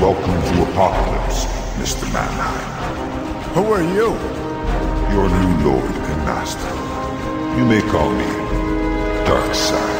Welcome to Apokolips, Mr. Mannheim. Who are you? Your new lord and master. You may call me Darkseid.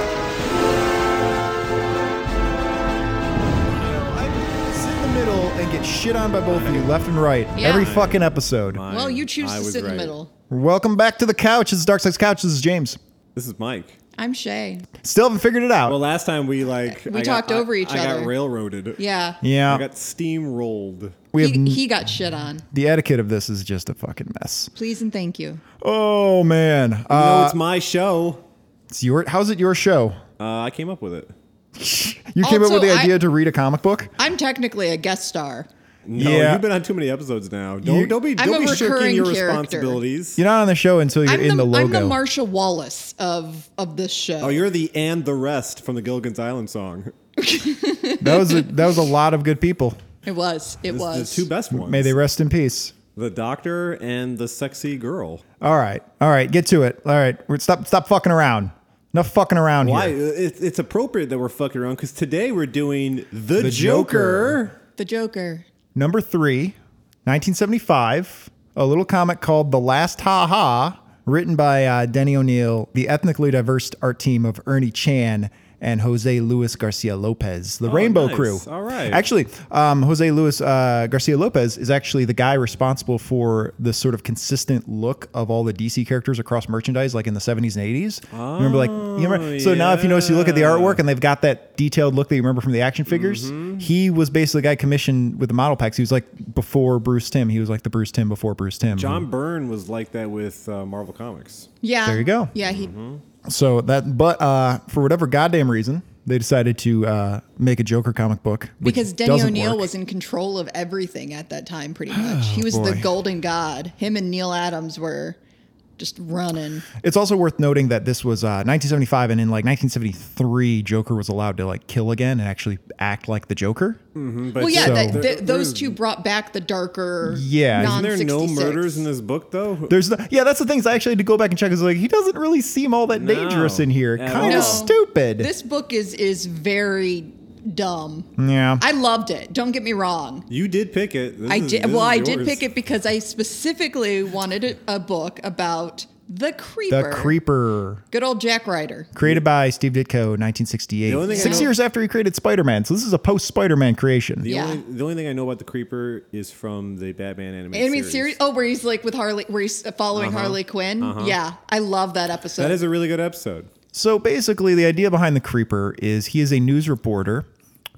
Sit in the middle and get shit on by both of you, left and right, Yeah. every fucking episode. Well, you choose I to was sit in right. the middle. Welcome back to the couch. This is Darkseid's Couch. This is James. This is Mike. I'm Shay. Still haven't figured it out. Well, last time we like We I talked got, over I, each I other. got railroaded. Yeah. yeah, I got steamrolled. we have He, n- he got shit on. the etiquette of this is just a fucking mess. Please and thank you. Oh man, no, uh, it's my show. it's your. How's it your show? Uh, I came up with it. You came up Also, with the I- idea to read a comic book. I'm technically a guest star. No, Yeah. you've been on too many episodes now. Don't You- don't be don't a be shirking your character. responsibilities. You're not on the show until you're I'm in the, the, I'm the Marsha Wallace of of this show. Oh, you're the and the rest from the Gilligan's Island song. that was a, that was a lot of good people. it was. It This- was. the two best ones. May they rest in peace. The doctor and the sexy girl. All right, all right, get to it. All right, We're- stop stop fucking around. Enough fucking around Why? here. It, it's appropriate that we're fucking around because today we're doing the, The Joker. Joker. the Joker. Number three, 1975, a little comic called The Last Ha Ha, written by uh, Denny O'Neil, the ethnically diverse art team of Ernie Chan and Jose Luis Garcia Lopez, the Rainbow Oh, nice. Crew. All right. Actually, um, Jose Luis uh, Garcia Lopez is actually the guy responsible for the sort of consistent look of all the DC characters across merchandise, like in the 70s and 80s. remember, like, you remember? So now, if you notice, you look at the artwork and they've got that detailed look that you remember from the action figures. Mm-hmm. He was basically the guy commissioned with the model packs. He was like before Bruce Timm. He was like the Bruce Timm before Bruce Timm. John Byrne was like that with uh, Marvel Comics. Yeah. There you go. Yeah. He. So that, but uh, for whatever goddamn reason, they decided to uh, make a Joker comic book Because Denny O'Neil work. was in control of everything at that time, pretty much. he was the Oh, golden god. Him and Neal Adams were just running. It's also worth noting that this was uh, 1975, and in like 1973, Joker was allowed to like kill again and actually act like the Joker. But Well, yeah, So- that, There- th- those two brought back the darker. Yeah. Isn't Isn't there no murders in this book though? There's the, yeah, that's the things I actually had to go back and check. Is like he doesn't really seem all that No, dangerous in here. Kind all. of stupid. This book is is very dumb. yeah. I loved it. Don't get me wrong. You did pick it. This I is- did. this Well, is I did pick it because I specifically wanted a, a book about the creeper. the Creeper. Good old Jack Ryder. Created by Steve Ditko, 1968. The only thing I Six know- years after he created Spider-Man. So this is a post-Spider-Man creation. The Yeah. only the only thing I know about the Creeper is from the Batman animated Animated series. series. Oh, where he's like with Harley, where he's following uh-huh. Harley Quinn. Uh-huh. Yeah, I love that episode. That is a really good episode. So basically, the idea behind the Creeper is he is a news reporter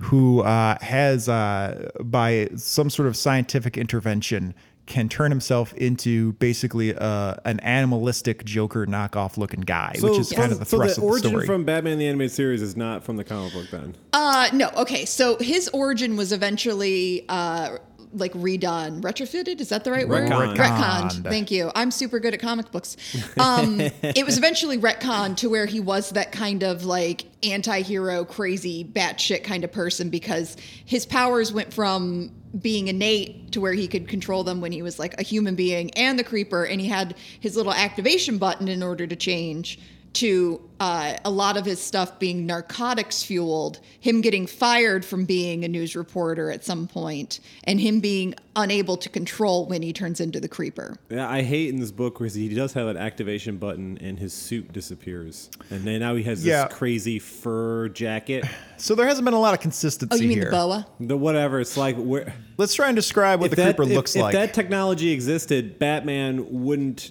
who uh, has, uh, by some sort of scientific intervention, can turn himself into basically uh, an animalistic Joker knockoff looking guy, which is kind of the so thrust the of the origin story. from Batman the animated series is not from the comic book then. Uh, no. Okay, so his origin was eventually uh, like redone, retrofitted. Is that the right word? Retconned. Retconned. Thank you. I'm super good at comic books. Um, it was eventually retconned to where he was that kind of like anti-hero, crazy, batshit kind of person because his powers went from being innate to where he could control them when he was like a human being and the creeper, and he had his little activation button in order to change to uh, a lot of his stuff being narcotics fueled, him getting fired from being a news reporter at some point, and him being unable to control when he turns into the creeper. Yeah, I hate in this book where he does have an activation button and his suit disappears, and then now he has this crazy fur jacket. so there hasn't been a lot of consistency Oh, you mean here. the boa? The whatever. It's like where Let's try and describe what if the that, Creeper if- looks if like. If that technology existed, Batman wouldn't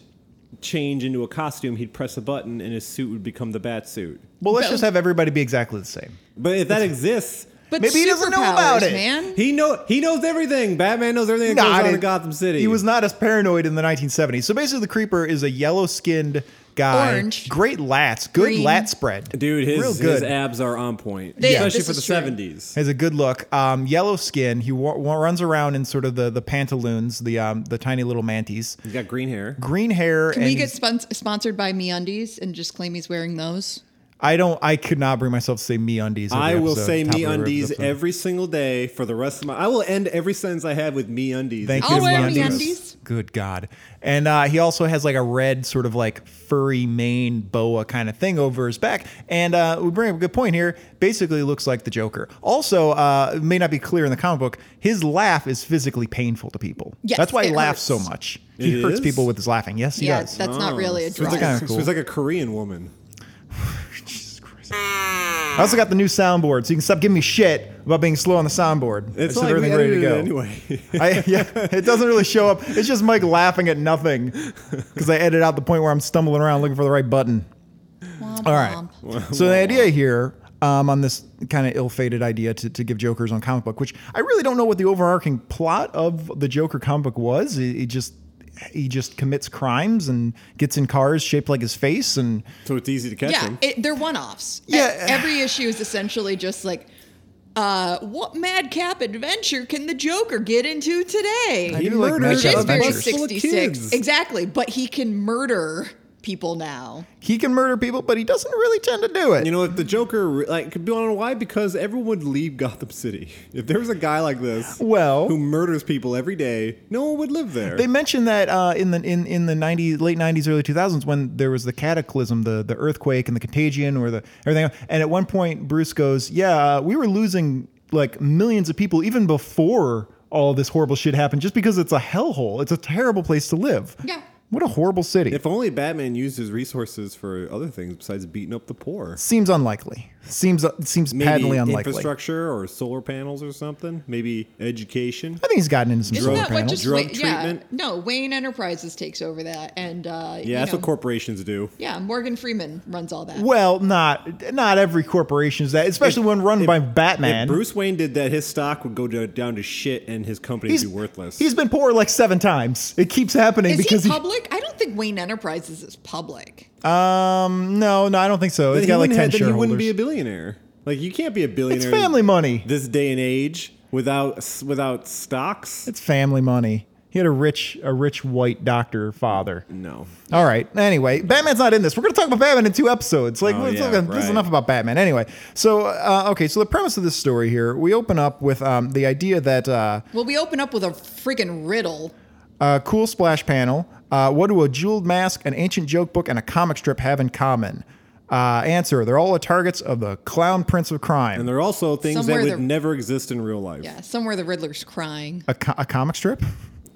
change into a costume. He'd press a button and his suit would become the bat suit. well, let's Well- just have everybody be exactly the same. But if that exists, But Maybe he doesn't know about superpowers, it. man. he know he knows everything. Batman knows everything that Nah, goes on in didn't- Gotham City. He was not as paranoid in the 1970s. So basically, the Creeper is a yellow skinned guy. Orange. Great lats. Good Green. lat spread. Dude, his, Real his good. abs are on point, They- especially this for the is true. seventies. Has a good look. Um, yellow skin. He wa- wa- runs around in sort of the the pantaloons, the um, the tiny little manties. He's got green hair. Green hair. Can and we get he's- spon- sponsored by MeUndies and just claim he's wearing those? I don't. I could not bring myself to say me undies. I will say me undies every single day for the rest of my. I will end every sentence I have with me undies. Thank I'll you, wear MeUndies. MeUndies. Good God! And uh, he also has like a red sort of like furry mane boa kind of thing over his back. And uh, we bring up a good point here. Basically, looks like the Joker. Also, uh, it may not be clear in the comic book. His laugh is physically painful to people. Yes, that's why he it laughs so much. He It hurts is? people with his laughing. Yes, he yeah, does. that's not really a So it's draw. like, kinda cool. so it's like a Korean woman. I also got the new soundboard, so you can stop giving me shit about being slow on the soundboard. It's just like everything ready to go. anyway. I, yeah, it doesn't really show up. It's just Mike laughing at nothing because I edit out the point where I'm stumbling around looking for the right button. Womp All right. womp. So the idea here um, on this kind of ill-fated idea to, to give Jokers his own comic book, which I really don't know what the overarching plot of the Joker comic book was. It, he just he just commits crimes and gets in cars shaped like his face and so it's easy to catch Yeah, him. it, they're one-offs. Yeah. every issue is essentially just like, uh, what madcap adventure can the Joker get into today? I He do like Which is very Adventures. Full of 66. Exactly, but he can murder people now. he can murder people, but he doesn't really tend to do it. You know, if the Joker, like, could be on why? Because everyone would leave Gotham City. If there was a guy like this, Well- who murders people every day, no one would live there. They mentioned that uh, in the in, in the 90s, late 90s, early 2000s, when there was the cataclysm, the the earthquake and the contagion, or the everything. else. And at one point, Bruce goes, "Yeah, uh, we were losing like millions of people even before all this horrible shit happened, just because it's a hellhole. It's a terrible place to live. Yeah. What a horrible city. if only Batman used his resources for other things besides beating up the poor. seems unlikely. Seems seems Maybe patently unlikely. infrastructure or solar panels or something. Maybe education. I think he's gotten into some Isn't solar that what panels. just Drug Wa- yeah, treatment? no, Wayne Enterprises takes over that, and uh, you Yeah, that's know, what corporations do. yeah, Morgan Freeman runs all that. well, not not every corporation is that, especially when run by Batman. If Bruce Wayne did that, his stock would go do- down to shit and his company would be worthless. He's been poor like seven times. It keeps happening Is because he public? I don't think Wayne Enterprises is public. Um, no, no, I don't think so. Then It's he got like wouldn't ten have- then he shareholders. wouldn't be a billionaire. Like you can't be a billionaire. it's family money. This day and age without without stocks. It's family money. He had a rich, a rich white doctor father. No. All right. Anyway, Batman's not in this. We're going to talk about Batman in two episodes. Like, Oh, let's yeah, look at- this is right. enough about Batman. Anyway, so uh, okay, so the premise of this story here, we open up with um, the idea that uh, Well, we open up with a freaking riddle. a cool splash panel. Uh, what do a jeweled mask, an ancient joke book, and a comic strip have in common? Uh, answer: They're all the targets of the Clown Prince of Crime. And they're also things Somewhere that would the- never exist in real life. Yeah, somewhere the Riddler's crying. a, co- a comic strip,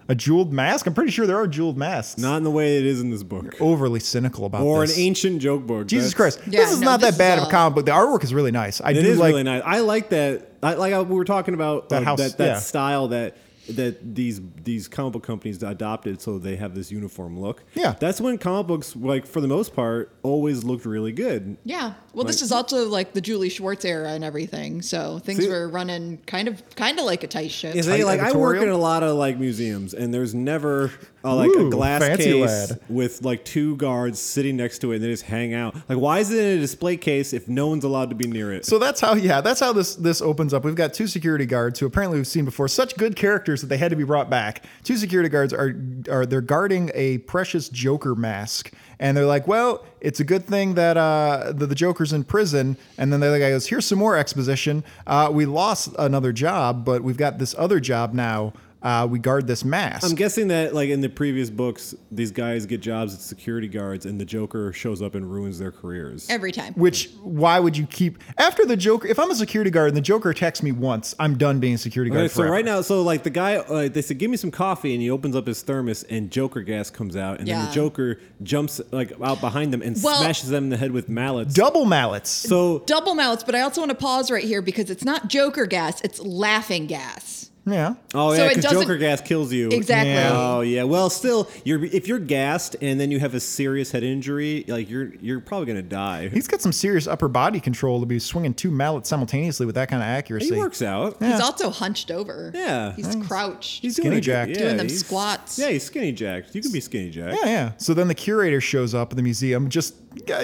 a jeweled mask. I'm pretty sure there are jeweled masks. Not in the way it is in this book. overly cynical about Or this. an ancient joke book. Jesus That's- Christ, Yeah, this is no, not this that bad of a comic book. The artwork is really nice. I It do is like. really nice. I like that. I, like how we were talking about That uh, house, that, that yeah. style that that these these comic book companies adopted, so they have this uniform look. Yeah. that's when comic books, like for the most part, always looked really good. Yeah. Well, this is also like the Julie Schwartz era and everything, so things See- were running kind of kind of like a tight ship. Is they, like I work in a lot of like museums, and there's never uh, like Ooh, a glass case lad. with like two guards sitting next to it, and they just hang out. Like, why is it in a display case if no one's allowed to be near it? So that's how, yeah, that's how this this opens up. We've got two security guards who apparently we've seen before, such good characters that they had to be brought back. Two security guards are are they're guarding a precious Joker mask, and they're like, well, it's a good thing that uh the, the Joker's in prison. And then the other guy goes, here's some more exposition. Uh, we lost another job, but we've got this other job now. Uh, we guard this mask. I'm guessing that like in the previous books, these guys get jobs as security guards, and the Joker shows up and ruins their careers. Every time. Which why would you keep after the Joker? If I'm a security guard and the Joker attacks me once, I'm done being a security guard. Okay, so right now, so like the guy, uh, they said, "Give me some coffee," and he opens up his thermos, and Joker gas comes out, and then the Joker jumps like out behind them and Well- smashes them in the head with mallets. double mallets. so Double mouths, but I also want to pause right here because it's not Joker gas, it's laughing gas. Yeah. Oh So yeah, it because doesn't- Joker gas kills you. Exactly. Yeah. Oh yeah. Well, still, you're if you're gassed and then you have a serious head injury, like you're you're probably gonna die. He's got some serious upper body control to be swinging two mallets simultaneously with that kind of accuracy. he works out. He's also hunched over. Yeah. He's crouched. He's Skinny doing a jacked. yeah, Doing them he's- squats. Yeah, he's skinny jacked. You can be skinny jacked. Yeah, yeah. So then the curator shows up at the museum, just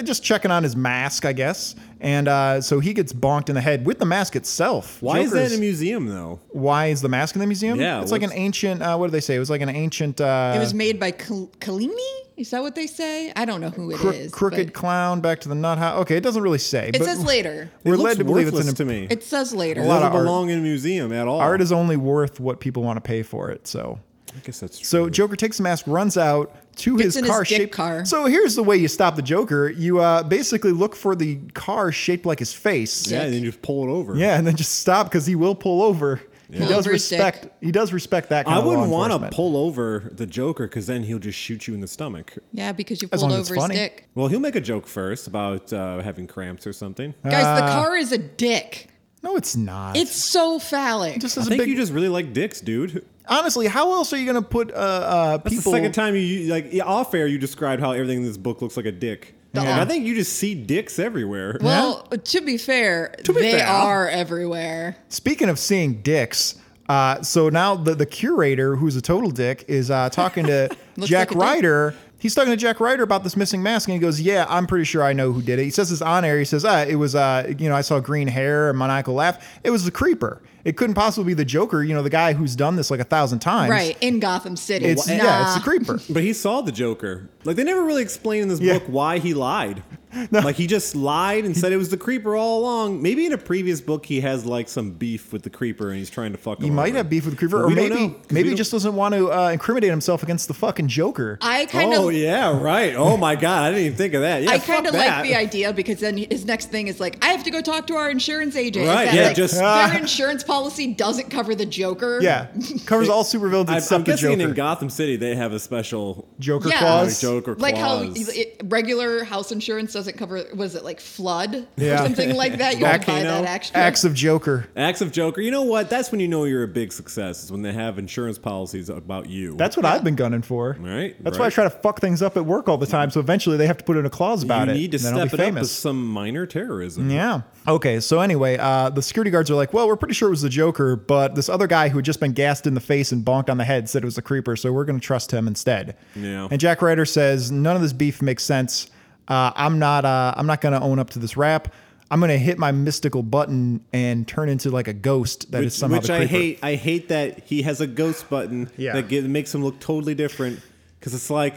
just checking on his mask, I guess. And uh, so he gets bonked in the head with the mask itself. Why is that in a museum though? Why is the mask in the museum? Yeah, it's like an ancient. Uh, what do they say? It was like an ancient. Uh, it was made by Kal- Kalimi Is that what they say? I don't know who it is. Crook- crooked but clown back to the nut house. Okay, it doesn't really say. It but says later. We're it led to believe it's worthless an to me. It says later. it lot doesn't of art. belong in a museum at all. art is only worth what people want to pay for it. So. I guess that's true. So Joker takes the mask, runs out to Gets his in his car dick shaped car. So here's the way you stop the Joker. You uh, basically look for the car shaped like his face. yeah, and then you just pull it over. Yeah, and then just stop because he will pull over. He Pull does over his dick. respect. He does respect that. Kind I of law wouldn't want to enforcement. pull over the Joker because then he'll just shoot you in the stomach. Yeah, because you As pulled long as it's over his funny. dick. Well, he'll make a joke first about uh, having cramps or something. Guys, Uh, the car is a dick. No, it's not. It's so phallic. just I as a think big. you just really like dicks, dude. honestly, how else are you gonna put uh, uh, That's people? the second time you- you like yeah, off air you described how everything in this book looks like a dick. The- Like, I think you just see dicks everywhere. well, to be fair, To be they fair. are everywhere. Speaking of seeing dicks, uh, so now the, the curator, who's a total dick, is uh, talking to Jack like a dick. Ryder. He's talking to Jack Ryder about this missing mask, and he goes, "Yeah, I'm pretty sure I know who did it." He says this on air. He says, "Ah, it was, uh, you know, I saw green hair and maniacal laugh. It was the creeper. It couldn't possibly be the Joker. You know, the guy who's done this like a thousand times. Right, in Gotham City. It's Nah. yeah, it's the creeper. But he saw the Joker. Like they never really explain in this Yeah. book why he lied. Like he just lied and said it was the creeper all along. Maybe in a previous book he has like some beef with the creeper and he's trying to fuck him. He might over. have beef with the creeper, But or maybe know, 'cause maybe he just doesn't want to uh, incriminate himself against the fucking Joker. I kind of. Oh yeah, right. Oh my god, I didn't even think of that. Yeah, I kind of like the idea because then his next thing is like, I have to go talk to our insurance agent. Is Right, that, yeah, like, just- their insurance policy doesn't cover the Joker. yeah, covers all supervillains I'm, I'm except the Joker. in Gotham City they have a special Joker Yeah. clause. Joker Like how clause. it, regular house insurance doesn't cover, was it like flood Yeah. or something like that? You have to buy that extra. Acts of Joker. Acts of Joker. You know what? That's when you know you're a big success. Is when they have insurance policies about you. That's what I've been gunning for. Right, That's why I try to fuck things up at work all the time. So eventually they have to put in a clause about you it. You need to and then I'll step be it up famous. some minor terrorism. Yeah. Okay. So anyway, uh, the security guards are like, "Well, we're pretty sure it was the Joker, but this other guy who had just been gassed in the face and bonked on the head said it was the creeper, so we're going to trust him instead." Yeah. And Jack Ryder says, "None of this beef makes sense. Uh, I'm not. Uh, I'm not going to own up to this rap. I'm going to hit my mystical button and turn into like a ghost that is Which, somehow which I hate. I hate that he has a ghost button Yeah. that get, makes him look totally different. Because it's like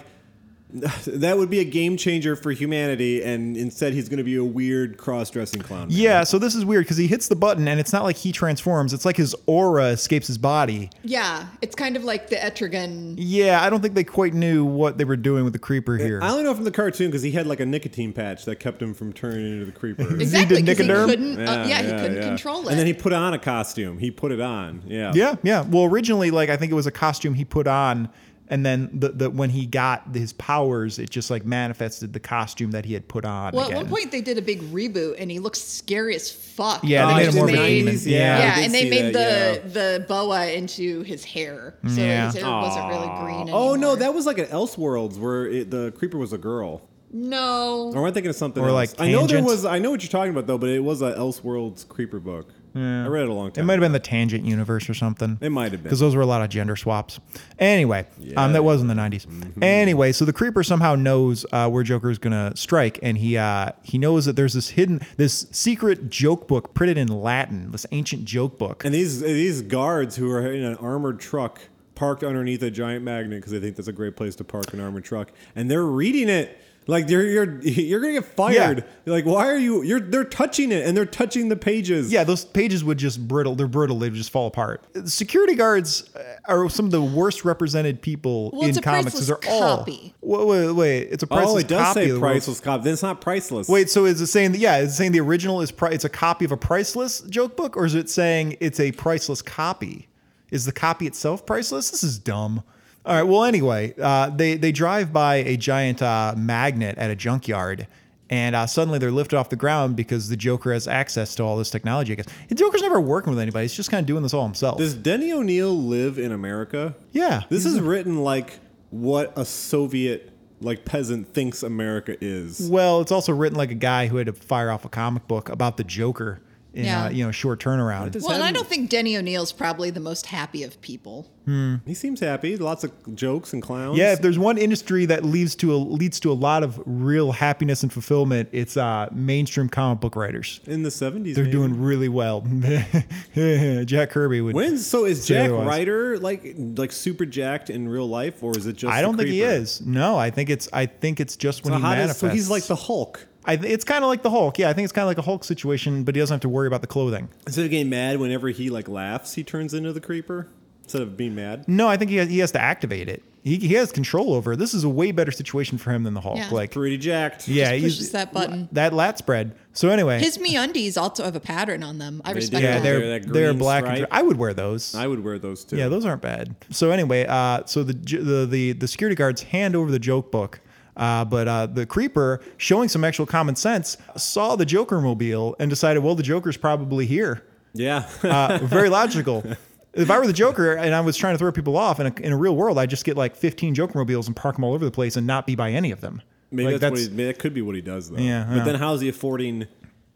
that would be a game changer for humanity, and instead he's going to be a weird cross-dressing clown. man. Yeah, so this is weird because he hits the button and it's not like he transforms. It's like his aura escapes his body. Yeah, it's kind of like the Etrigan. Yeah, I don't think they quite knew what they were doing with the creeper here. I only know from the cartoon because he had like a nicotine patch that kept him from turning into the creeper. Exactly, because he Nicoderm? couldn't. uh, yeah, he couldn't yeah. control it. And then he put on a costume. He put it on. Yeah. Yeah, yeah. Well, originally, like I think it was a costume he put on, and then the, the when he got his powers, it just like manifested the costume that he had put on. well, again. at one point they did a big reboot, and he looks scary as fuck. Yeah, they Oh, made him more in of a the demon. Yeah. Yeah. Yeah, and they made that, the the boa into his hair, so Yeah. his hair wasn't really green. Oh no, that was like an Elseworlds where it, the creeper was a girl. no. Or am I thinking of something Or, else? like, I know there was. I know what you're talking about though, but it was an Elseworlds creeper book. I read it a long time. It might have been the Tangent universe or something. It might have been. because those were a lot of gender swaps. Anyway, Yeah. um, that was in the 90s. Mm-hmm. Anyway, so the creeper somehow knows uh, where Joker is gonna strike, and he uh, he knows that there's this hidden, this secret joke book printed in Latin, this ancient joke book. And these these guards who are in an armored truck parked underneath a giant magnet because they think that's a great place to park an armored truck, and they're reading it. Like you're you're you're gonna get fired. Yeah. You're like why are you? You're they're touching it and they're touching the pages. Yeah, those pages would just brittle. They're brittle. They would just fall apart. Security guards uh, are some of the worst represented people Well, in it's a comics. priceless They're all. copy. Wait, wait, wait. It's a priceless Oh, it does copy say of the world's- priceless copy. Then it's not priceless. Wait, so is it saying that yeah, is it saying the original is pri- it's a copy of a priceless joke book, or is it saying it's a priceless copy? Is the copy itself priceless? This is dumb. All right. Well, anyway, uh, they they drive by a giant uh, magnet at a junkyard, and uh, suddenly they're lifted off the ground because the Joker has access to all this technology. I guess the Joker's never working with anybody; he's just kind of doing this all himself. Does Denny O'Neil live in America? yeah, This is written like what a Soviet like peasant thinks America is. Well, it's also written like a guy who had to fire off a comic book about the Joker in Yeah. a you know short turnaround. does- Well, and I don't think Denny O'Neil's probably the most happy of people. He seems happy. Lots of jokes and clowns. Yeah, if there's one industry that leads to a leads to a lot of real happiness and fulfillment, it's uh, mainstream comic book writers. in the 70s. They're maybe. doing really well. Jack Kirby would. When so is Jack otherwise. Ryder like like super jacked in real life, or is it just? I don't think he is. No, I think it's. I think it's just when he how does, manifests. so he's like the Hulk. I, th- it's kind of like the Hulk. Yeah, I think it's kind of like a Hulk situation, but he doesn't have to worry about the clothing. Instead of getting mad whenever he like laughs, he turns into the creeper instead of being mad. No, I think he has, he has to activate it. He, he has control over. it. This is a way better situation for him than the Hulk. Yeah. Like, Pretty jacked. yeah, Just he's- pushes that button. That lat spread. So anyway, His MeUndies also have a pattern on them. I They respect do. yeah, that. they're They're they're green black. And. I would wear those. I would wear those too. Yeah, those aren't bad. So anyway, uh, so the, the the the security guards hand over the joke book, uh, but uh, the creeper, showing some actual common sense, saw the Joker mobile and decided, well, the Joker's probably here. Yeah. Uh, very logical. If I were the Joker and I was trying to throw people off in a, in a real world, I'd just get like 15 Joker mobiles and park them all over the place and not be by any of them. maybe Like, that's, what he, maybe that could be what he does though. Yeah, But yeah. then how's he affording?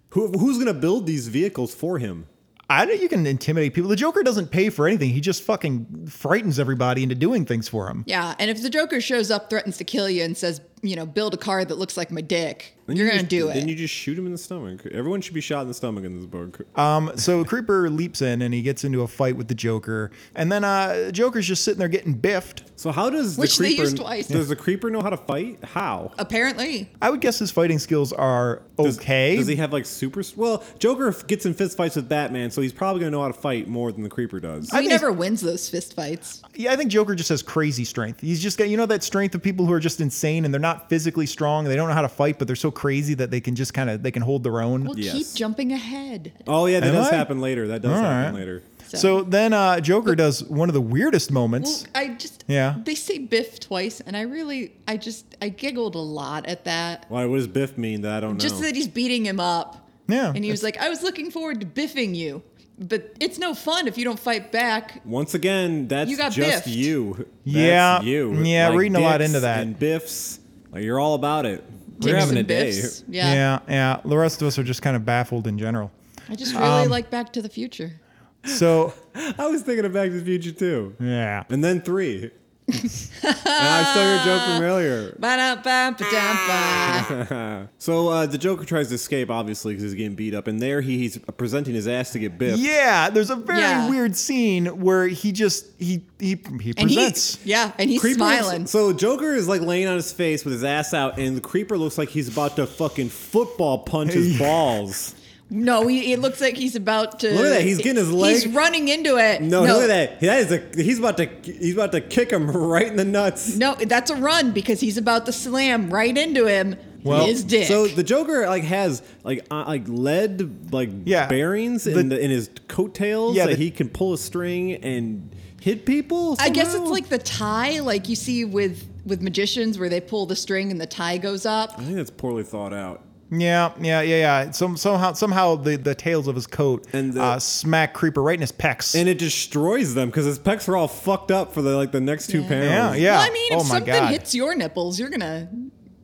Who, who's gonna build these vehicles for him? I know you can intimidate people. The Joker doesn't pay for anything. He just fucking frightens everybody into doing things for him. Yeah, and if the Joker shows up, threatens to kill you, and says, you know, build a car that looks like my dick, Then you're you gonna just- do it. Then you just shoot him in the stomach. Everyone should be shot in the stomach in this book. Um, so Creeper leaps in and he gets into a fight with the Joker, and then uh, Joker's just sitting there getting biffed. So how does Which the they creeper? used twice. Does the creeper know how to fight? How? Apparently, I would guess his fighting skills are Does- okay. Does he have like super? Well, Joker gets in fist fights with Batman, so he's probably gonna know how to fight more than the creeper does. he think- never wins those fist fights. yeah, I think Joker just has crazy strength. He's just got you know that strength of people who are just insane and they're not physically strong. They don't know how to fight, but they're so crazy that they can just kind of they can hold their own. Well, Yes. keep jumping ahead. Oh yeah, that Am does I? happen later. That does All happen right. later. So then uh, Joker does one of the weirdest moments. Well, I just Yeah. They say Biff twice, and I really, I just, I giggled a lot at that. Why? What does Biff mean? That I don't Just know. Just that he's beating him up. Yeah, And he was like, I was looking forward to biffing you, but it's no fun if you don't fight back. Once again, that's You got just biffed. you. That's Yeah, you. yeah, reading a lot into that. And biffs, like you're all about it. We're Dicks having a and day. Yeah. yeah, yeah. The rest of us are just kind of baffled in general. I just really Um, like Back to the Future. So I was thinking of Back to the Future too, yeah, and then three. And I stole your joke from earlier. So uh, the Joker tries to escape, obviously, because he's getting beat up, and there he, he's presenting his ass to get biffed. yeah. There's a very Yeah. weird scene where he just he he he And he, presents. yeah, and he's Creeper looks- smiling. so Joker is like laying on his face with his ass out, and the Creeper looks like he's about to fucking football punch his balls. No, he, it looks like he's about to. Look at that, he's getting his leg- He's running into it. No, look at that. That is a he's about to he's about to kick him right in the nuts. No, that's a run because he's about to slam right into him. Well, his dick. So the Joker like has like uh, like lead like Yeah. bearings in The- the, in his coattails Yeah, that the- he can pull a string and hit people. I guess it's like the tie, like you see with with magicians, where they pull the string and the tie goes up. I think that's poorly thought out. Yeah, yeah, yeah, yeah. Some somehow somehow the the tails of his coat And the- uh, smack Creeper right in his pecs. And it destroys them because his pecs are all fucked up for the like the next two Yeah. panels. yeah, yeah. Well, I mean, if oh my something god. hits your nipples, you're gonna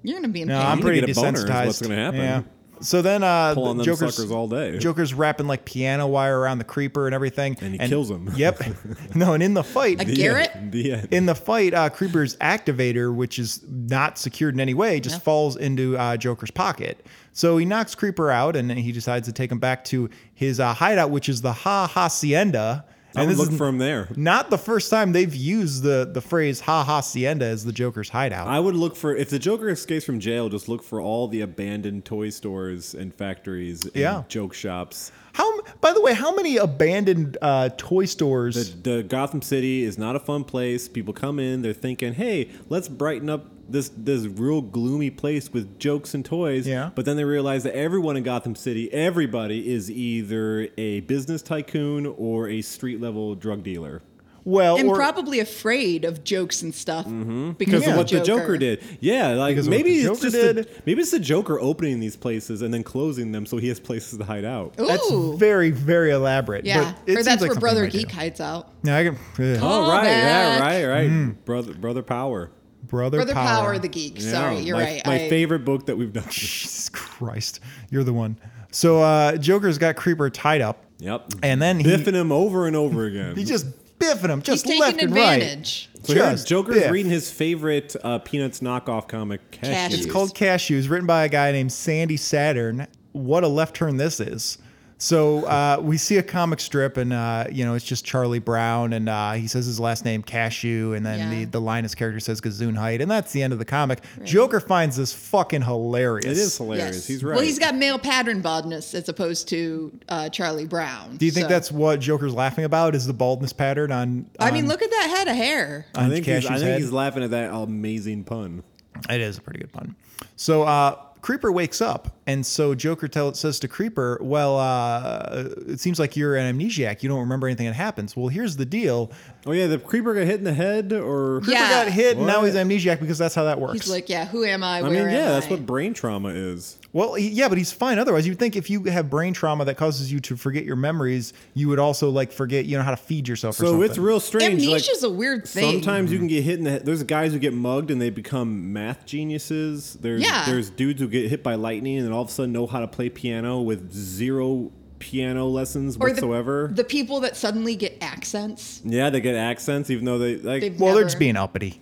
you're gonna be in no, pain. I'm gonna pretty get a boner is desensitized. what's gonna happen. Yeah. So then uh Pull on the them Joker's, suckers all day. Joker's wrapping like piano wire around the creeper and everything. And he kills him. Yep. no, and in the fight, A The Garrett? end. The end. in the fight, uh, Creeper's activator, which is not secured in any way, just Yeah. falls into uh, Joker's pocket. So he knocks Creeper out, and he decides to take him back to his uh, hideout, which is the Ha Hacienda. I And this look is for him there. not the first time they've used the the phrase Ha ha Hacienda as the Joker's hideout. I would look for if the Joker escapes from jail, just look for all the abandoned toy stores and factories and Yeah. joke shops. how? By the way, how many abandoned uh, toy stores? The, the Gotham City is not a fun place. People come in, they're thinking, "Hey, let's brighten up this this real gloomy place with jokes and toys." Yeah. But then they realize that everyone in Gotham City, everybody is either a business tycoon or a street level drug dealer. well, and or, probably afraid of jokes and stuff Because because Yeah. of what the the Joker did. Yeah, like Because maybe it's just did. The, maybe it's the Joker opening these places and then closing them so he has places to hide out. Ooh, that's very very elaborate. yeah, but it or that's like where Brother Geek hides out. Yeah, I can. ugh. Oh right, yeah, back. right, right. Mm. Brother brother power. Brother, Brother Power. Power, the Geek. Sorry, you're my, right. My I- favorite book that we've done. Jesus Christ, you're the one. So uh, Joker's got Creeper tied up, Yep. and then he, biffing him over and over again. he just biffing him, just taking left and right. advantage. So here, Just Joker's biff. reading his favorite uh, Peanuts knockoff comic, Cashews. Cashews. It's called Cashews, written by a guy named Sandy Saturn. What a left turn this is. So uh, we see a comic strip, and uh, you know it's just Charlie Brown, and uh, he says his last name Cashew, and then Yeah. the the Linus character says Gazoon Height, and that's the end of the comic. Joker finds this fucking hilarious. It is hilarious. Yes. He's right. Well, he's got male pattern baldness as opposed to uh, Charlie Brown. Do you think that's what Joker's laughing about? Is the baldness pattern on? I mean, look at that head of hair. I on think, he's, I think he's laughing at that amazing pun. It is a pretty good pun. So uh, Creeper wakes up, and so Joker tell, says to Creeper, "Well, uh, it seems like you're an amnesiac. You don't remember anything that happens. Well, here's the deal. Oh yeah, the creeper got hit in the head, or Creeper Yeah. got hit, and now he's amnesiac because that's how that works. He's like, yeah, who am I? I Where mean, am yeah, that's I? what brain trauma is. Well, yeah, but he's fine. Otherwise, you'd think if you have brain trauma that causes you to forget your memories, you would also like forget, you know, how to feed yourself. or So something. it's real strange. like, Amnesia's a weird thing. Sometimes you can get hit in the head. There's guys who get mugged and they become math geniuses. There's Yeah. there's dudes who get hit by lightning and all of a sudden know how to play piano with zero piano lessons or whatsoever. The, the people that suddenly get accents. yeah, they get accents even though they like. They've Well, they're just being uppity.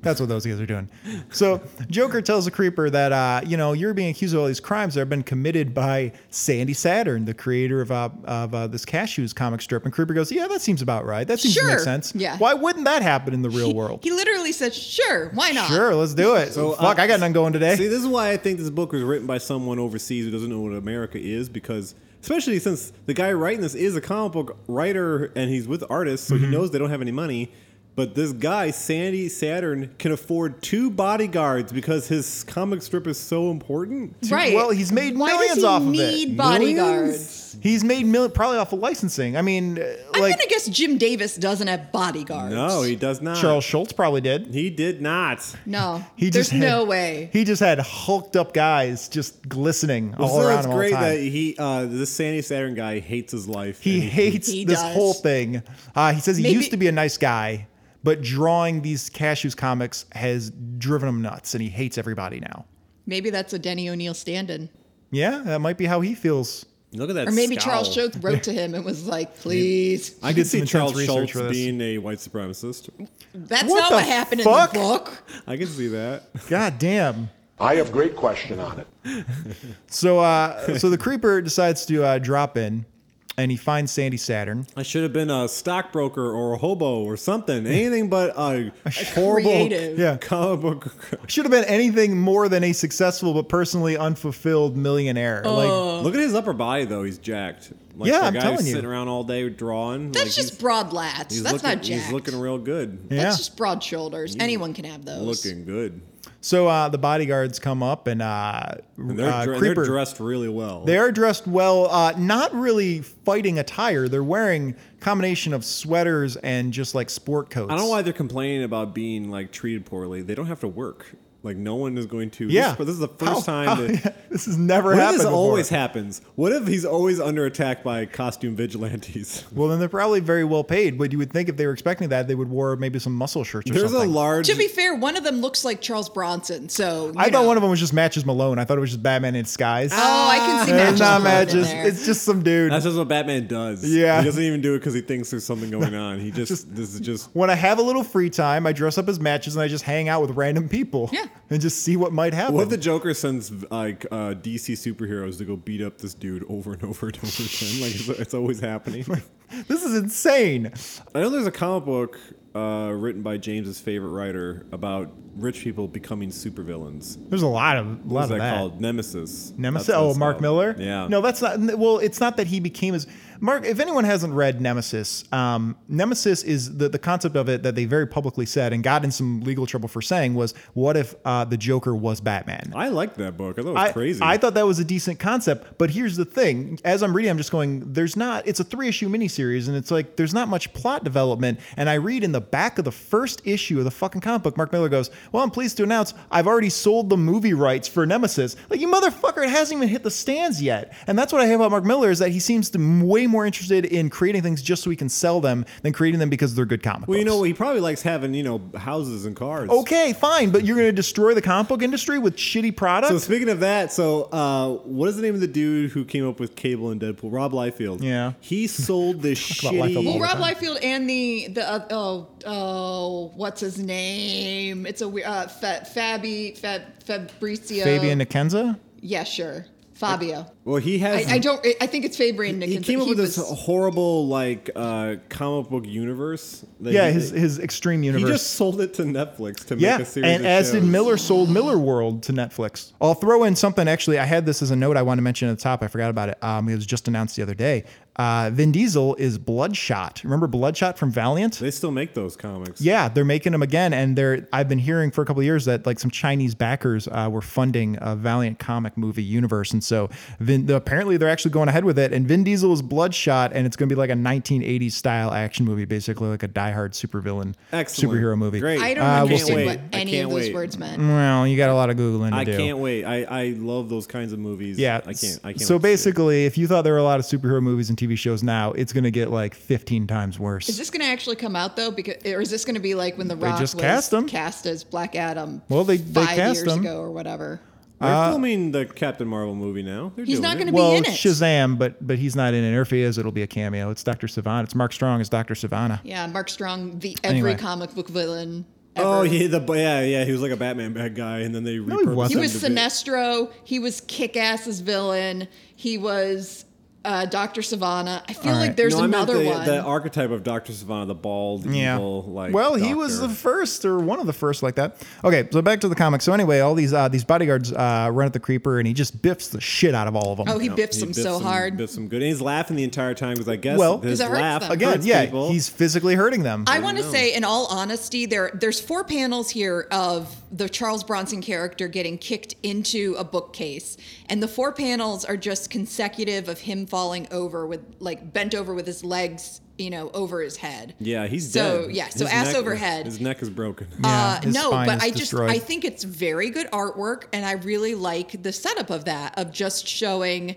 That's what those guys are doing. So Joker tells the creeper that uh, you know you're being accused of all these crimes that have been committed by Sandy Saturn, the creator of uh, of uh, this Cashews comic strip. And Creeper goes, "Yeah, that seems about right. That seems to make sense. Yeah. Why wouldn't that happen in the real world? He literally said, "Sure, why not?" Sure, let's do it. So, Fuck, uh, I got nothing going today. See, this is why I think this book was written by someone overseas who doesn't know what America is, because especially since the guy writing this is a comic book writer and he's with artists, so Mm-hmm. he knows they don't have any money. But this guy, Sandy Saturn, can afford two bodyguards because his comic strip is so important. To, Right. Well, he's made Why millions does he off of it. need bodyguards? He's made mil- probably off of licensing. I mean, uh, I'm like gonna guess Jim Davis doesn't have bodyguards. No, he does not. Charles Schulz probably did. He did not. No, He there's just had- no way. He just had hulked up guys just glistening all so around it's him all the great time. that he, uh, this Sandy Saturn guy, hates his life. He and hates He this does. whole thing. Uh, he says he Maybe- used to be a nice guy, but drawing these Cashews comics has driven him nuts, and he hates everybody now. Maybe that's a Denny O'Neil stand-in, Yeah, that might be how he feels. Look at that. or maybe scowl. Charles Schulz wrote to him and was like, "Please." I He can did see Charles Schulz being a white supremacist. That's What not the what happened fuck? in the book. I can see that. God damn. I have great question on it. So, uh, so the creeper decides to uh, drop in, and he finds Sandy Saturn. I should have been a stockbroker or a hobo or something. Anything but a horrible Creative. Yeah. comic book. Should have been anything more than a successful but personally unfulfilled millionaire. Oh. like, Look at his upper body though; he's jacked. Like Yeah, for a I'm guy telling who's you. sitting around all day drawing. That's like, just broad lats. That's looking, not jacked. He's looking real good. yeah. That's just broad shoulders. Anyone can have those. Looking good. So uh, the bodyguards come up and uh, And they're, uh, dre- creeper. they're dressed really well. They are dressed well, uh, not really fighting attire. They're wearing combination of sweaters and just like sport coats. I don't know why they're complaining about being like treated poorly. They don't have to work. Like no one is going to. Yeah, This, this is the first How- time. how- that, this has never what happened. this before. always happens? What if he's always under attack by costume vigilantes? Well, then they're probably very well paid. But you would think if they were expecting that, they would wear maybe some muscle shirts or There's something. a large. To be fair, one of them looks like Charles Bronson. So I you thought one of them was just Matches Malone. I thought it was just Batman in disguise. Oh, I can see it's not Malone in Matches. there. It's just some dude. That's just what Batman does. Yeah. He doesn't even do it because he thinks there's something going on. He just, this is just. when I have a little free time, I dress up as Matches and I just hang out with random people. Yeah. And just see what might happen. What if the Joker sends like uh, DC superheroes to go beat up this dude over and over and over again? Like it's, it's always happening. this is insane. I know there's a comic book uh, written by James's favorite writer about rich people becoming supervillains. There's a lot of a lot What's of that, that. called? Nemesis. Nemesis. That's Oh, Mark called. Millar. Yeah. No, that's not. Well, it's not that he became as Mark. If anyone hasn't read Nemesis, um, Nemesis is the the concept of it that they very publicly said and got in some legal trouble for saying was, what if uh, the Joker was Batman? I liked that book. I thought it was I, crazy. I thought that was a decent concept, but here's the thing: as I'm reading, I'm just going, "There's not." It's a three issue miniseries, and it's like there's not much plot development. And I read in the back of the first issue of the fucking comic book, Mark Millar goes, Well, I'm pleased to announce I've already sold the movie rights for Nemesis. Like, you motherfucker, it hasn't even hit the stands yet. And that's what I hate about Mark Millar is that he seems to m- way more interested in creating things just so he can sell them than creating them because they're good comic Well, you know, he probably likes having you know houses and cars. Okay, fine, but you're going to destroy the comic book industry with shitty products? So speaking of that, so uh, what is the name of the dude who came up with Cable and Deadpool? Rob Liefeld. Yeah. He sold this about Liefeld. Well, Rob time. Liefeld and the the uh, oh oh what's his name? It's a weird uh, Fa- Fabi Fab, Fabricio Fabian Nicieza? Yeah, sure, Fabio. Well, he has. I, I don't. I think it's Fabian. He came up with this horrible like uh, comic book universe. that Yeah, he, his, his extreme He universe. just sold it to Netflix to Yeah, make a series and of as did. Millar sold Millarworld to Netflix. I'll throw in something. Actually, I had this as a note I want to mention at the top. I forgot about it. Um, it was just announced the other day. Uh, Vin Diesel is Bloodshot. Remember Bloodshot from Valiant? They still make those comics. Yeah, they're making them again, and they're. I've been hearing for a couple of years that like some Chinese backers uh, were funding a Valiant comic movie universe, and so Vin, apparently they're actually going ahead with it. And Vin Diesel is Bloodshot, and it's going to be like a 1980s style action movie, basically like a Die Hard supervillain Excellent. superhero movie. Great. I don't Uh, we'll understand what any of those wait. words meant. Well, you got a lot of googling to I do. can't wait. I, I love those kinds of movies. Yeah, I can't. I can't. So wait to see it. basically, if you thought there were a lot of superhero movies and TV shows now, it's going to get like 15 times worse. Is this going to actually come out though? Because or is this going to be like when the Rock just was cast him. cast as Black Adam? Well, they- they five cast years him. ago or whatever. they're uh, filming the Captain Marvel movie now. They're He's not gonna be well, in it. Shazam, but but he's not in it. Or if he is, it'll be a cameo. It's Doctor Sivana. It's Mark Strong as Doctor Sivana. Yeah, Mark Strong, the every Anyway. comic book villain. Ever. Oh yeah, the yeah yeah. He was like a Batman bad guy, and then they he repurposed wasn't. He was to be- Sinestro. He was Kick-Ass's villain. He was uh, Doctor Sivana. I feel All like right. there's no, I meant another the, one. the archetype of Doctor Sivana, the bald, Yeah. evil, like. well, he was the doctor. first or one of the first like that. Okay, so back to the comics. So anyway, all these uh, these bodyguards uh, run at the creeper, and he just biffs the shit out of all of them. oh, he biffs He him biffs so him- hard. biffs him good. And he's laughing the entire time because I guess Well- his 'Cause it hurts laugh them. Again, hurts yeah, people. he's physically hurting them. I want to say, in all honesty, there there's four panels here of the Charles Bronson character getting kicked into a bookcase, and the four panels are just consecutive of him falling over with like bent over with his legs, you know, over his head. yeah, he's dead. So, dead. yeah, so His ass neck- over. His neck is broken. Yeah, Uh, his no, spine but is I just destroyed. I think it's very good artwork, and I really like the setup of that of just showing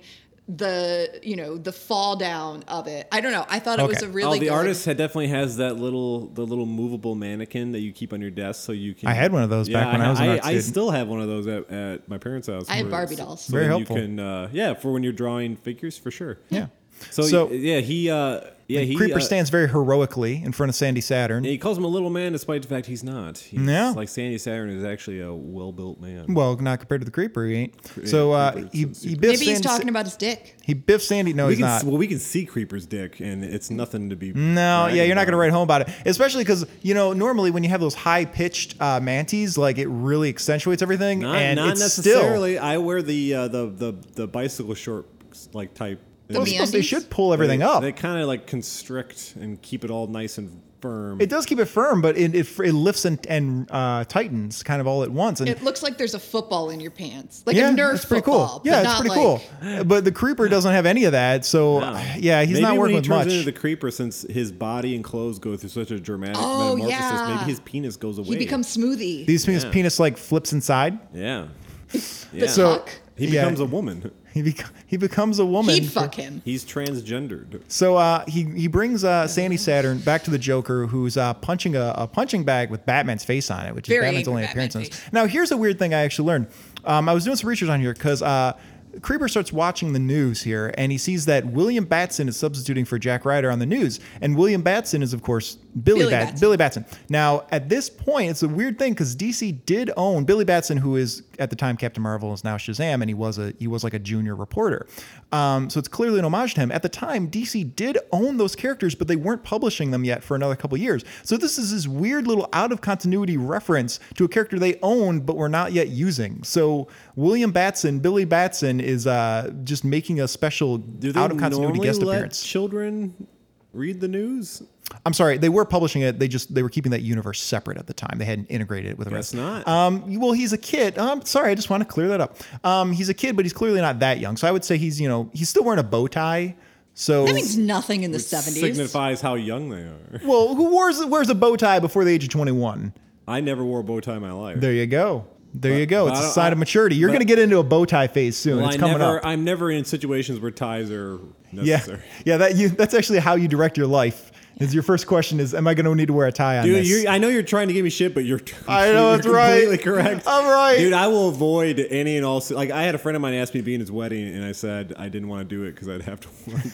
the you know the fall down of it. I don't know. I thought it was a really oh, the good, artist had definitely has that little the little movable mannequin that you keep on your desk so you can. I had one of those back when I was an I, art I student. still have one of those at, at my parents' house. I had Barbie dolls. So Very helpful. You can, uh, yeah, for when you're drawing figures for sure. yeah. So, So- yeah, he uh, yeah he Creeper uh, stands very heroically in front of Sandy Saturn. He calls him a little man, despite the fact he's not. He's Yeah. like Sandy Saturn is actually a well-built man. Well, not compared to the creeper, he ain't. So uh, he, so he super- biffs Maybe he's Sandy, talking about his dick. he biffs Sandy. No, we he's can not. well we can see Creeper's dick, and it's nothing to be. No, yeah, you're not going to write home about it, especially because you know normally when you have those high pitched uh, manties, like it really accentuates everything, Not, and not it's necessarily. I wear the uh, the the the bicycle shorts like type. Still. Well, The supposed- they should pull everything they, up. They kind of like constrict and keep it all nice and firm. it does keep it firm, but it it, it lifts and, and uh, tightens kind of all at once. And It looks like there's a football in your pants, like yeah, a Nerf it's pretty football. cool. Yeah, it's pretty like- cool. But the creeper doesn't have any of that, so No. yeah, he's maybe not when he with turns much. into the creeper, since his body and clothes go through such a dramatic Oh, metamorphosis, yeah. maybe his penis goes away. He becomes smoothie. These his Yeah. penis like flips inside. yeah, the yeah. So- fuck. he yeah. becomes a woman. He bec- he becomes a woman. He'd fuck him. He's transgendered. So uh, he he brings uh, Sandy Saturn back to the Joker, who's uh, punching a, a punching bag with Batman's face on it, which is Very Batman's only Batman appearance. in this. face. Now here's a weird thing I actually learned. Um, I was doing some research on here because. Uh, Creeper starts watching the news here, and he sees that William Batson is substituting for Jack Ryder on the news, and William Batson is, of course, Billy, Billy Bat- Batson. Billy Batson. Now, at this point, it's a weird thing because DC did own Billy Batson, who is at the time Captain Marvel, is now Shazam, and he was a he was like a junior reporter. Um, so it's clearly an homage to him. At the time, DC did own those characters, but they weren't publishing them yet for another couple years. So this is this weird little out of continuity reference to a character they owned but were not yet using. So William Batson, Billy Batson, is uh, just making a special out of continuity guest let appearance. children read the news? I'm sorry, they were publishing it. They just they were keeping that universe separate at the time. They hadn't integrated it with the Guess rest. not. Um, well, he's a kid. I'm sorry, I just want to clear that up. Um, he's a kid, but he's clearly not that young. So I would say he's you know he's still wearing a bow tie. So That means nothing in the 70s. Signifies how young they are. well, who wears wears a bow tie before the age of 21? I never wore a bow tie in my life. There you go. There But- you go. but It's I a don't- sign of maturity. You're but- going to get into a bow tie phase soon. Well, it's I coming never, up. I'm never in situations where ties are Yeah, necessary. yeah. That you. That's actually how you direct your life. Is your first question is, am I going to need to wear a tie on Dude, this? you I know you're trying to give me shit, but you're. I know you're that's right. Completely correct. I'm right. dude. I will avoid any and all. Like I had a friend of mine ask me to be in his wedding, and I said I didn't want to do it because I'd have to.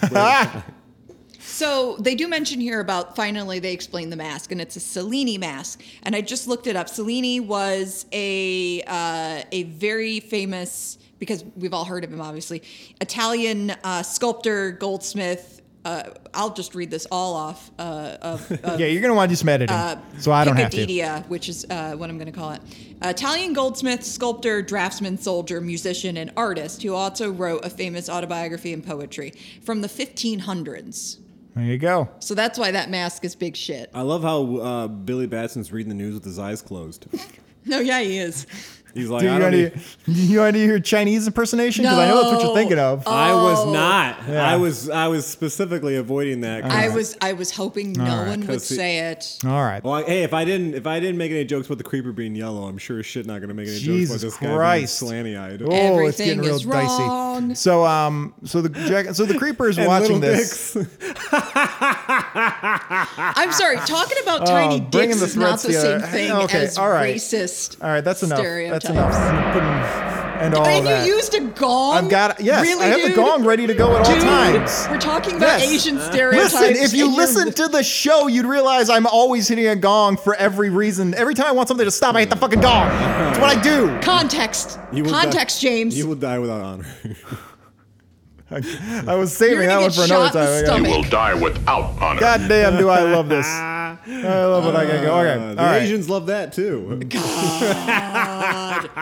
wear. So they do mention here about finally they explain the mask, and it's a Cellini mask. And I just looked it up. Cellini was a uh, a very famous because we've all heard of him, obviously, Italian uh, sculptor, goldsmith. Uh, I'll just read this all off uh, of, of yeah, you're going to want to do some editing, so I don't have to. Picadidia, which is uh, what I'm going to call it. Italian goldsmith, sculptor, draftsman, soldier, musician, and artist who also wrote a famous autobiography and poetry from the 1500s. There you go. So that's why that mask is big shit. I love how uh, Billy Batson's reading the news with his eyes closed. No, yeah, he is. He's like, Do you, I, want don't to, need- you want to hear Chinese impersonation? Because I know that's what you're No. thinking of. I was Oh. not. Yeah. I was. I was specifically avoiding that. I was I was hoping no right. one would 'Cause he- say it. All right. Well, hey, if I didn't, if I didn't make any jokes about the creeper being yellow, I'm sure as shit not going to make any Jesus jokes about Christ. this guy being slanty-eyed. Oh, it's Everything getting real is dicey. wrong. So, um, so the Jack, so the creeper is watching this. I'm sorry, talking about tiny Oh, bringing dicks the is not threats the same together. thing Okay, as all right. racist. All right, that's enough. Stereotypes. That's enough. I'm putting- and all and that. you used a gong. I've got yes. Really, I have the gong ready to go at all times. We're talking about Yes. Asian stereotypes. Listen, if you listen to the show, you'd realize I'm always hitting a gong for every reason. Every time I want something to stop, I hit the fucking gong. That's what I do. context, You will context, die, James. You will die without honor. I was saving that one for another shot in the time. I got- stomach. You will die without honor. God damn, do I love this. I love when I can go. Okay, Uh, all the right. Asians love that too. God.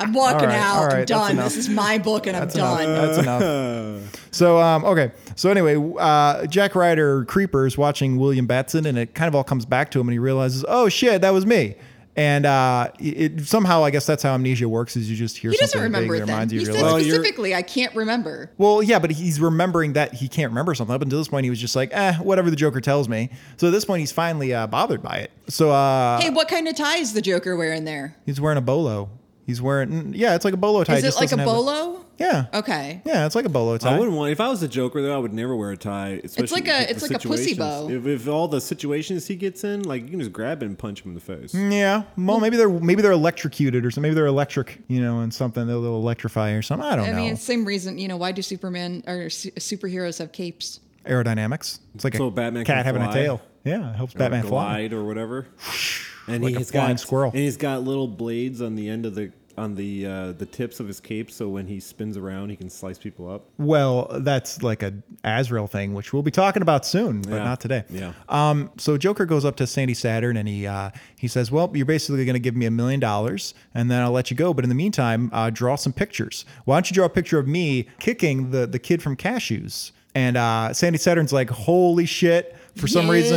I'm walking All right, out. all right, I'm that's done. enough. This is my book, and I'm enough. done. That's enough. So, um, okay. So anyway, uh, Jack Ryder Creeper is watching William Batson, and it kind of all comes back to him, and he realizes, oh shit, that was me. And uh, it, it- somehow, I guess that's how amnesia works: is you just hear He doesn't something remember vaguely it then. reminds you. He you said realize- Well, specifically, I can't remember. Well, yeah, but he's remembering that he can't remember something. Up until this point, he was just like, eh, whatever the Joker tells me. So at this point, he's finally uh, bothered by it. So uh, hey, what kind of tie is the Joker wearing there? he's wearing a bolo. He's wearing, mm, yeah, it's like a bolo tie. Is it just like a doesn't have bolo? yeah. Okay. Yeah, it's like a bolo tie. I wouldn't want. If I was the Joker, though, I would never wear a tie. Especially like a- it's like a pussy bow. If, if all the situations he gets in, like you can just grab it and punch him in the face. Yeah, well, maybe they're maybe they're electrocuted or something. Maybe they're electric, you know, and something they'll, they'll electrify or something. I don't I know. I mean, same reason. You know, why do Superman or su- superheroes have capes? Aerodynamics. It's like So a Batman cat can having a tail. Yeah, it helps Or Batman fly. or whatever. And Like a he's flying got squirrel. And he's got little blades on the end of the on the uh, the tips of his cape, so when he spins around, he can slice people up. Well, that's like a Azrael thing, which we'll be talking about soon, but Yeah. not today. Yeah. Um. So Joker goes up to Sandy Saturn and he uh, he says, "Well, you're basically going to give me a million dollars, and then I'll let you go. But in the meantime, uh, draw some pictures. Why don't you draw a picture of me kicking the the kid from Cashews?" And uh, Sandy Saturn's like, "Holy shit!" For some reason,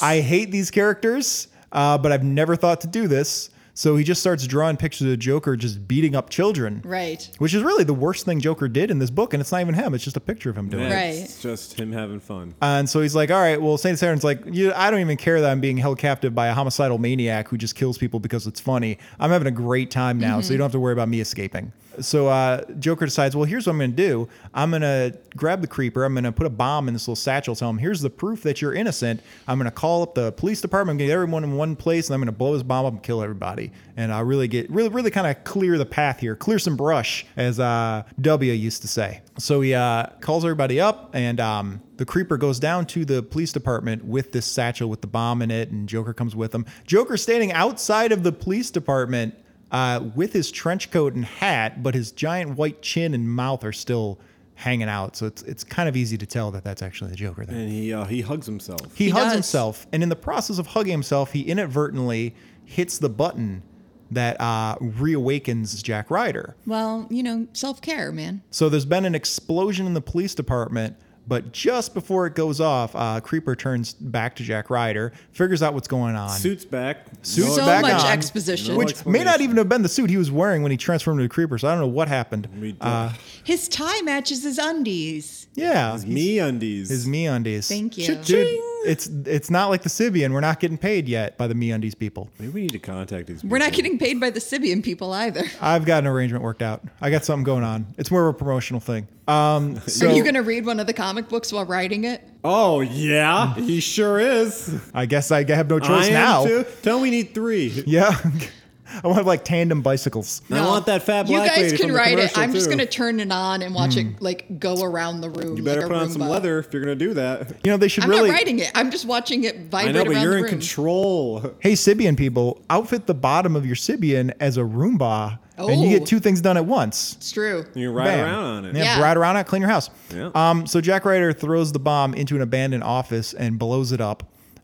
I hate these characters, uh, but I've never thought to do this. So he just starts drawing pictures of Joker just beating up children. Right. Which is really the worst thing Joker did in this book, and it's not even him; it's just a picture of him doing Yeah, it. It's just him having fun. And so he's like, "All right, well, Sandy Saturn's like, you, I don't even care that I'm being held captive by a homicidal maniac who just kills people because it's funny. I'm having a great time now, so you don't have to worry about me escaping." So uh, Joker decides, well, here's what I'm going to do. I'm going to grab the creeper. I'm going to put a bomb in this little satchel. Tell him, here's the proof that you're innocent. I'm going to call up the police department. I'm going to get everyone in one place, and I'm going to blow his bomb up and kill everybody. And I'll really get, really, really kind of clear the path here, clear some brush, as uh, W used to say. So he uh, calls everybody up, and um, the creeper goes down to the police department with this satchel with the bomb in it, and Joker comes with him. Joker standing outside of the police department uh, with his trench coat and hat, but his giant white chin and mouth are still hanging out. So it's it's kind of easy to tell that that's actually the Joker there. And he uh, he hugs himself. He, He hugs does. himself, and in the process of hugging himself, he inadvertently hits the button that uh, reawakens Jack Ryder. Well, you know, self care, man. So there's been an explosion in the police department, but just before it goes off, uh, Creeper turns back to Jack Ryder, figures out what's going on. Suits back. Suits So back much on, exposition. No which may not even have been the suit he was wearing when he transformed into Creeper. So I don't know what happened. We- Uh, His tie matches his undies. Yeah, His MeUndies. his MeUndies. Thank you. dude. It's it's not like the Sybian. We're not getting paid yet by the MeUndies people. Maybe we need to contact these. We're not getting paid by the Sybian people either. I've got an arrangement worked out. I got something going on. It's more of a promotional thing. Um, so Are you going to read one of the comic books while writing it? Oh yeah, he sure is. I guess I have no choice I am now. too. Tell me we need three. Yeah, I want to have like tandem bicycles. I want that fat You black guys lady can from the write it. commercial, I'm just too. going to turn it on and watch it like go around the room. You better like a put on some Roomba. leather if you're gonna do that. You know they should I'm really. not writing it. I'm just watching it I vibrate know, but around you're the in room. control. Hey, Sybian people, outfit the bottom of your Sybian as a Roomba, and you Oh. get two things done at once. It's true. You ride Bam. around on it. Yeah, Yeah. ride around it, clean your house. Yeah. Um, so Jack Ryder throws the bomb into an abandoned office and blows it up.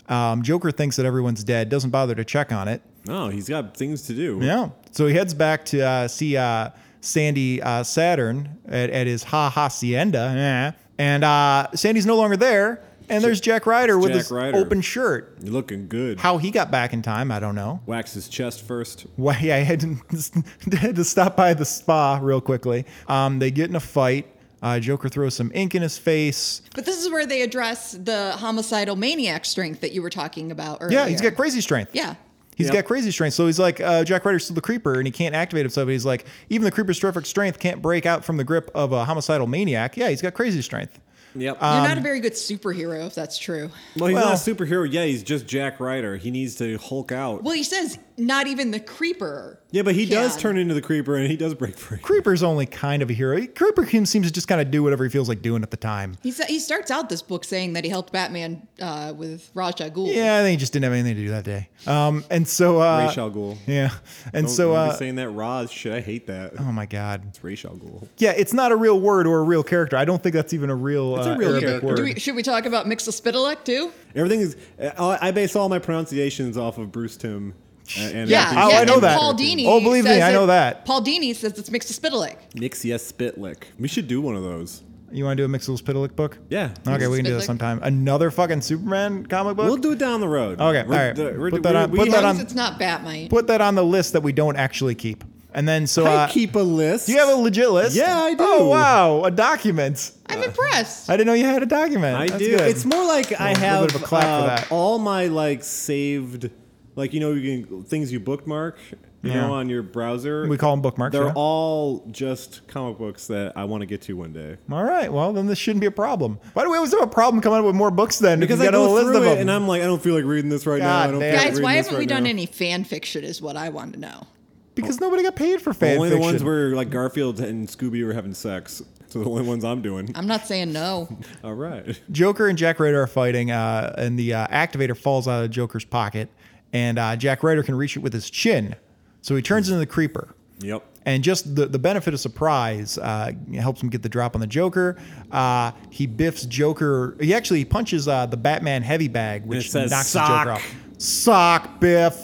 Um, Joker thinks that everyone's dead, doesn't bother to check on it. No, he's got things to do. Yeah. So he heads back to uh, see uh, Sandy uh, Saturn at, at his Ha Hacienda. Yeah. And uh, Sandy's no longer there. And there's Jack Ryder with Jack his Ryder. open shirt. You're looking good. How he got back in time, I don't know. Wax his chest first. Why yeah, I had to, had to stop by the spa real quickly. Um, they get in a fight. Uh, Joker throws some ink in his face. But this is where they address the homicidal maniac strength that you were talking about earlier. Yeah, he's got crazy strength. Yeah. He's Yep. got crazy strength. So he's like, uh, Jack Ryder's still the creeper and he can't activate himself. But he's like, even the creeper's terrific strength can't break out from the grip of a homicidal maniac. Yeah, he's got crazy strength. Yep. You're Um, not a very good superhero if that's true. well, he's well- not a superhero. Yeah, he's just Jack Ryder. He needs to Hulk out. Well, he says not even the creeper. yeah, but he does turn into the creeper and he does break free. Creeper's only kind of a hero. Creeper seems to just kind of do whatever he feels like doing at the time. He he starts out this book saying that he helped Batman uh, with Ra's al Ghul. Yeah, I think he just didn't have anything to do that day. Um, and so, uh, Ra's al Ghul. yeah, and Don't- so, don't be uh, saying that Roz shit. I hate that. oh my god, It's Ra's al Ghul. yeah, it's not a real word or a real character. I don't think that's even a real, It's a real Arabic character. word. Do we, should we talk about Mixospitalik too? Everything is. uh, I base all my pronunciations off of Bruce Timm. uh, And Yeah, Oh, yeah, I know and that. Paul Dini. Oh, believe me, says I know it- that. Paul Dini says it's Mixospitalik. Mix yes Spitlick. We should do one of those. You want to do a Mixel Spitalik book? Yeah. Okay, we can do Spitlick? that sometime. Another fucking Superman comic book. We'll do it down the road. Okay, We're- all right. Put that on- we- put As that long on- it's not Bat-Mite. Put that on the list that we don't actually keep. And then so I uh, keep a list. do you have a legit list? Yeah, I do. Oh wow, a document. I'm impressed. I didn't know you had a document. I That's do. good. It's more like I A little have bit of a clap for uh, that. all my like saved, like you know, you can things you bookmark, you Yeah. know, on your browser. We call them bookmarks, They're yeah. all just comic books that I want to get to one day. All right. Well, then this shouldn't be a problem. Why do we always have a problem coming up with more books then? Because you I got a go list through of it them. and I'm like, I don't feel like reading this right now. God I don't damn. feel like Guys, reading why this haven't we right done now. any fan fiction? Is what I want to know. Because nobody got paid for fan Only fiction. the ones where like Garfield and Scooby were having sex. So the only ones I'm doing. I'm not saying no. All right. Joker and Jack Ryder are fighting, uh, and the uh, activator falls out of Joker's pocket, and uh, Jack Ryder can reach it with his chin. So he turns into the creeper. Yep. And just the, the benefit of surprise uh, helps him get the drop on the Joker. Uh, he biffs Joker. He actually punches uh, the Batman heavy bag, which says, knocks the "Sock." Joker off. Sock biff.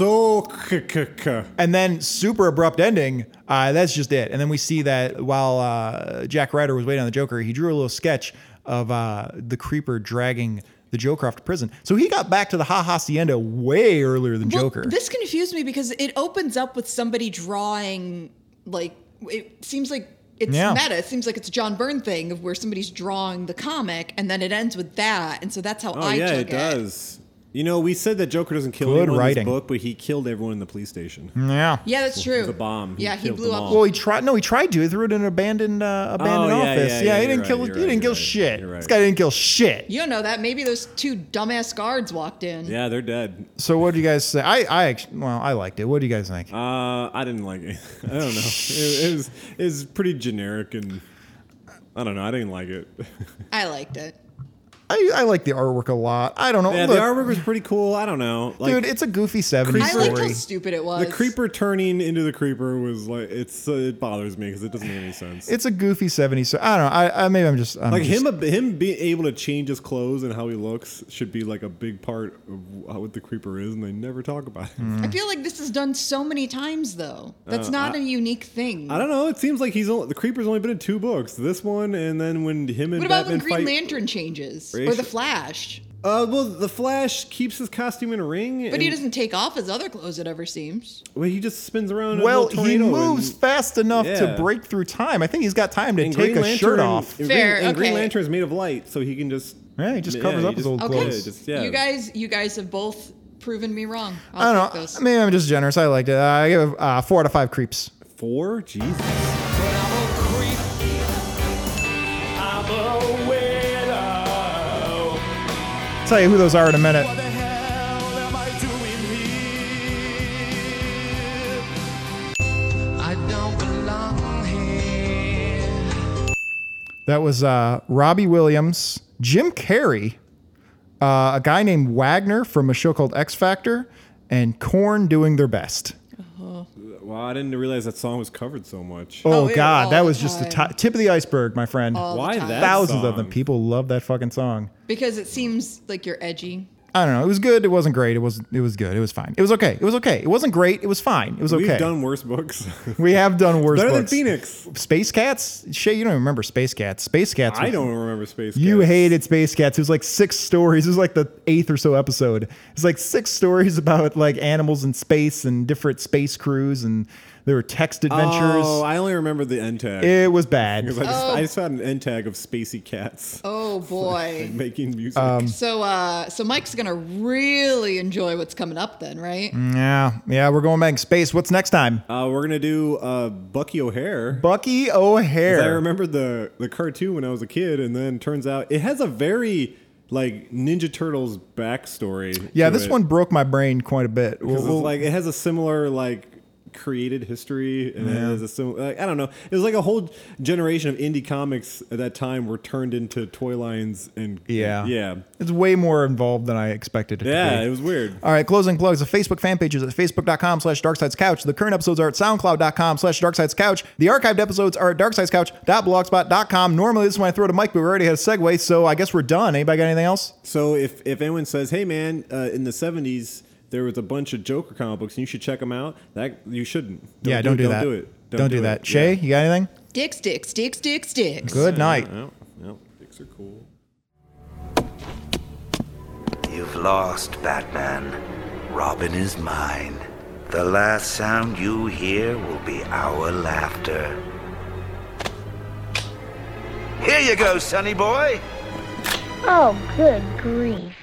So k- k- k- And then super abrupt ending. Uh, that's just it. And then we see that while uh, Jack Ryder was waiting on the Joker, he drew a little sketch of uh, the creeper dragging the Joker off to prison. So he got back to the Ha Hacienda way earlier than Well, Joker. This confused me because it opens up with somebody drawing like it seems like it's Yeah. meta. It seems like it's a John Byrne thing of where somebody's drawing the comic and then it ends with that. And so that's how Oh I yeah, took it does. You know, we said that Joker doesn't kill Good anyone in this book, but he killed everyone in the police station. yeah. Yeah, that's true. The bomb. He Yeah, he killed blew them up. all. Well, he tried. No, he tried to. He threw it in an abandoned, uh, abandoned Oh, yeah, office. yeah, Yeah, yeah, he you're didn't right, kill. you're he right, didn't you're kill right, shit. you're right. This guy didn't kill shit. You don't know that. Maybe those two dumbass guards walked in. Yeah, they're dead. So what do you guys say? I, I actually, well, I liked it. What do you guys think? Uh, I didn't like it. I don't know. It, it was it was pretty generic and I don't know. I didn't like it. I liked it. I, I like the artwork a lot. I don't know. yeah, Look, the artwork was pretty cool. I don't know. Like, dude, it's a goofy '70s I liked how story. stupid it was. the creeper turning into the creeper was like it's uh, it bothers me because it doesn't make any sense. It's a goofy '70s. So I don't know. I, I maybe I'm just I'm like just- him him being able to change his clothes and how he looks should be like a big part of what the creeper is, and they never talk about it. Mm. I feel like this is done so many times though. That's Uh, not I- a unique thing. I don't know. It seems like he's only, the creeper's only been in two books. This one, and then when him and What about Batman when Green fight. Lantern changes or the Flash? Uh, well, the Flash keeps his costume in a ring, But he doesn't take off his other clothes, it ever seems. Well, he just spins around. in a Well, little he tornado moves and- fast enough to Yeah. break through time. I think he's got time to and take Green a shirt Lantern- off. And Fair, Green, and Green okay. Lantern is made of light, so he can just. Yeah, he just covers he up his old Okay. clothes. Yeah, just, yeah. You guys you guys have both proven me wrong. I I'll don't take know. those. Maybe I'm just generous. I liked it. Uh, I give it uh, four out of five creeps. Four? Jesus. Tell you who those are in a minute. I don't belong here. That was uh, Robbie Williams, Jim Carrey, uh, a guy named Wagner from a show called X Factor, and Korn doing their best. Wow, I didn't realize that song was covered so much. Oh, Oh, yeah, God, all that the was just the time. ti- tip of the iceberg, my friend. All the Why time. that? Thousands of song? them. People love that fucking song. Because it seems like you're edgy. I don't know. It was good. It wasn't great. It was. It was good. It was fine. It was okay. It was okay. It wasn't great. It was fine. It was okay. We've done worse books. we have done worse. Better than. Phoenix. Space Cats. Shay, you don't even remember Space Cats. Space Cats. I don't remember Space Cats. You hated Space Cats. It was like six stories. It was like the eighth or so episode. It's like six stories about like animals in space and different space crews, and there were text adventures. Oh, I only remember the end tag. it was bad. Because I just, Oh. I just found an end tag of Spacey Cats Oh boy. making music. Um, so uh so Mike's gonna really enjoy what's coming up then, right? Yeah, yeah, we're going back in space. What's next time? uh, we're gonna do uh, Bucky O'Hare. Bucky O'Hare. I remember the the cartoon when I was a kid, and then turns out it has a very like Ninja Turtles backstory. yeah, to this it. one broke my brain quite a bit. We'll- Because we'll- it's like it has a similar like created history and it has a like, I don't know. It was like a whole generation of indie comics at that time were turned into toy lines and yeah, yeah, it's way more involved than I expected it to yeah. It was weird. All right, closing plugs. The Facebook fan page is at facebook.com slash darkseidscouch. The current episodes are at soundcloud.com slash darkseidscouch. The archived episodes are at darkseidscouch.blogspot.com. Normally, this is when I throw to Mike, but we already had a segue, so I guess we're done. Anybody got anything else? So if if anyone says, "Hey man, uh, in the '70s there was a bunch of Joker comic books and you should check them out," that you shouldn't. yeah, don't do, that. Don't do it. Don't, do, that. it. Shay, Yeah. you got anything? Dicks, dicks, dicks, dicks, dicks. Good night. No, no, dicks are cool. You've lost, Batman. Robin is mine. The last sound you hear will be our laughter. Here you go, sonny boy. Oh, good grief.